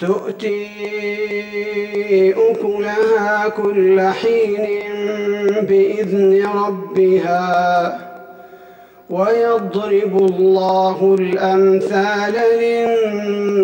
تؤتي أكلها كل حين بإذن ربها ويضرب الله الأمثال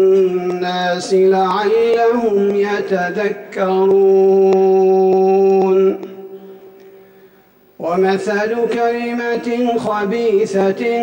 للناس لعلهم يتذكرون. ومثل كلمة خبيثة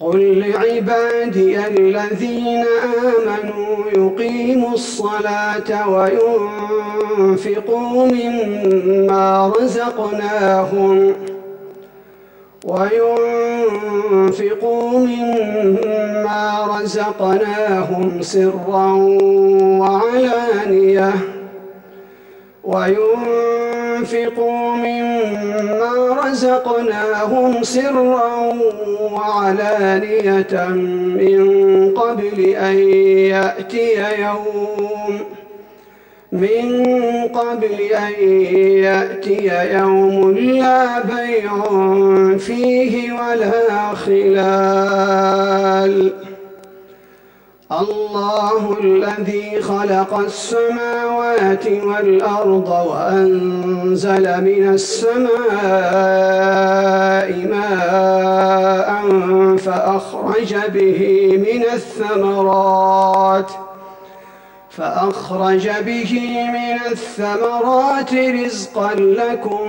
قل لعبادي الذين آمنوا يقيموا الصلاة وينفقوا مما رزقناهم وينفقوا مما رزقناهم سرا وعلانية وينفقوا مما رزقناهم سرا وعلانية من قبل أن يأتي يوم من قبل أن يأتي يوم لا بيع فيه ولا خلال الله الذي خلق السماوات والأرض وأنزل من السماء ماء فأخرج به من الثمرات فأخرج به من الثمرات رزقا لكم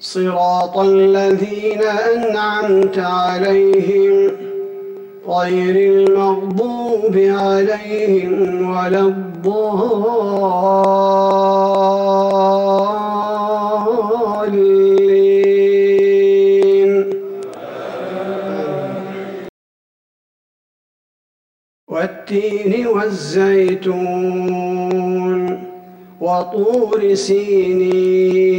صراط الذين أنعمت عليهم غير المغضوب عليهم ولا الضالين. والتين والزيتون وطور سينين.